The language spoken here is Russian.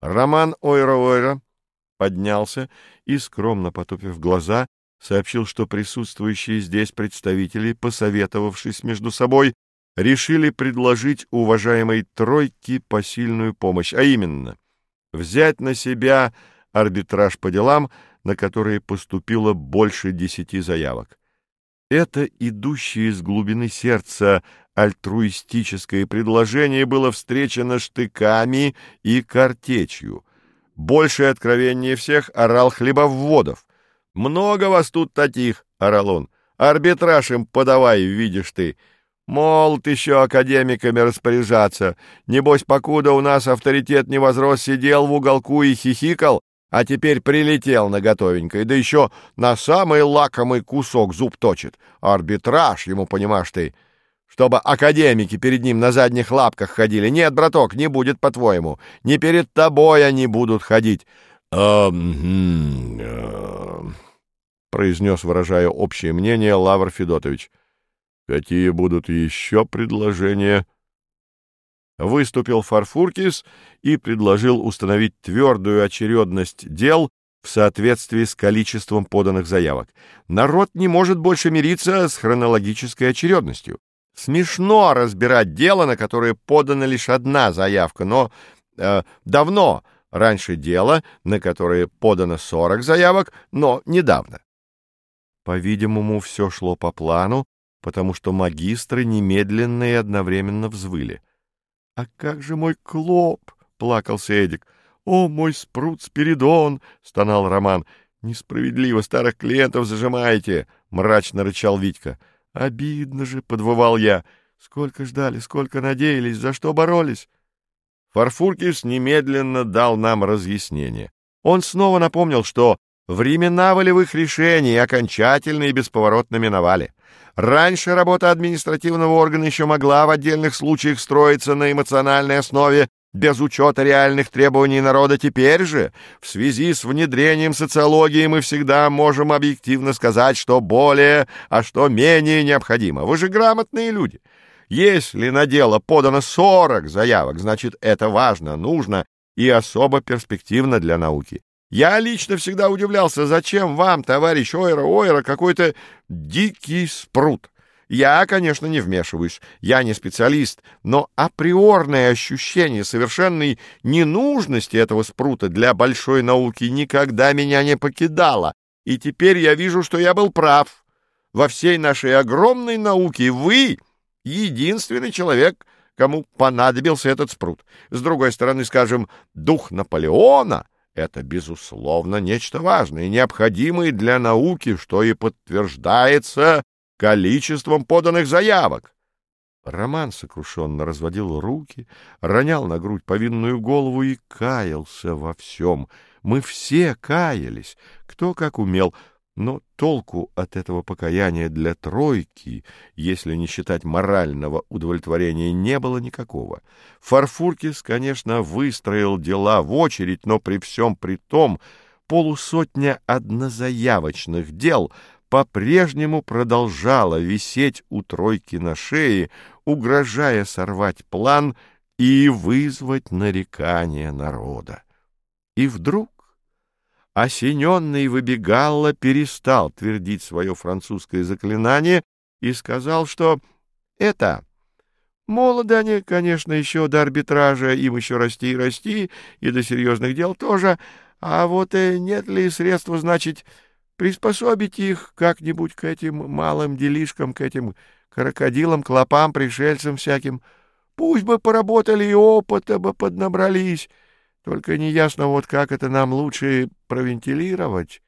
Роман Ойра-Ойра поднялся и, скромно потупив глаза, сообщил, что присутствующие здесь представители, посоветовавшись между собой, решили предложить уважаемой тройке посильную помощь, а именно взять на себя арбитраж по делам, на которые поступило больше десяти заявок. Это идущее из глубины сердца альтруистическое предложение было встречено штыками и картечью. Большее откровение всех орал Хлебовводов. «Много вас тут таких!» — орал он. «Арбитраж им подавай, видишь ты!» Молт еще академиками распоряжаться. Небось, покуда у нас авторитет не возрос, сидел в уголку и хихикал, а теперь прилетел на готовенькой, да еще на самый лакомый кусок зуб точит. Арбитраж ему, понимаешь ты, чтобы академики перед ним на задних лапках ходили. Нет, браток, не будет, по-твоему. Не перед тобой они будут ходить. А, произнес, выражая общее мнение, Лавр Федотович. Какие будут еще предложения? Выступил Фарфуркис и предложил установить твердую очередность дел в соответствии с количеством поданных заявок. Народ не может больше мириться с хронологической очередностью. Смешно разбирать дело, на которое подана лишь одна заявка, но э, давно раньше дело, на которое подано 40 заявок, но недавно. По-видимому, все шло по плану, потому что магистры немедленно и одновременно взвыли. — А как же мой клоп? — плакался Эдик. — О, мой спрут Спиридон! — стонал Роман. — Несправедливо старых клиентов зажимаете! — мрачно рычал Витька. — Обидно же! — подвывал я. — Сколько ждали, сколько надеялись, за что боролись? Фарфуркис немедленно дал нам разъяснение. Он снова напомнил, что времена волевых решений окончательно и бесповоротно миновали. Раньше работа административного органа еще могла в отдельных случаях строиться на эмоциональной основе без учета реальных требований народа. Теперь же, в связи с внедрением социологии, мы всегда можем объективно сказать, что более, а что менее необходимо. Вы же грамотные люди. Если на дело подано 40 заявок, значит, это важно, нужно и особо перспективно для науки. Я лично всегда удивлялся, зачем вам, товарищ Ойра-Ойра, какой-то дикий спрут. Я, конечно, не вмешиваюсь, я не специалист, но априорное ощущение совершенной ненужности этого спрута для большой науки никогда меня не покидало, и теперь я вижу, что я был прав. Во всей нашей огромной науке вы — единственный человек, кому понадобился этот спрут. С другой стороны, скажем, дух Наполеона — это, безусловно, нечто важное и необходимое для науки, что и подтверждается количеством поданных заявок. Роман сокрушенно разводил руки, ронял на грудь повинную голову и каялся во всем. Мы все каялись, кто как умел — но толку от этого покаяния для тройки, если не считать морального удовлетворения, не было никакого. Фарфуркис, конечно, выстроил дела в очередь, но при всем при том полусотня однозаявочных дел по-прежнему продолжала висеть у тройки на шее, угрожая сорвать план и вызвать нарекания народа. И вдруг осененный выбегалла перестал твердить свое французское заклинание и сказал, что это... Молоды они, конечно, еще до арбитража, им еще расти и расти, и до серьезных дел тоже, а вот и нет ли средства, значит, приспособить их как-нибудь к этим малым делишкам, к этим крокодилам, клопам, пришельцам всяким. Пусть бы поработали и опыта бы поднабрались, только неясно вот как это нам лучше провентилировать.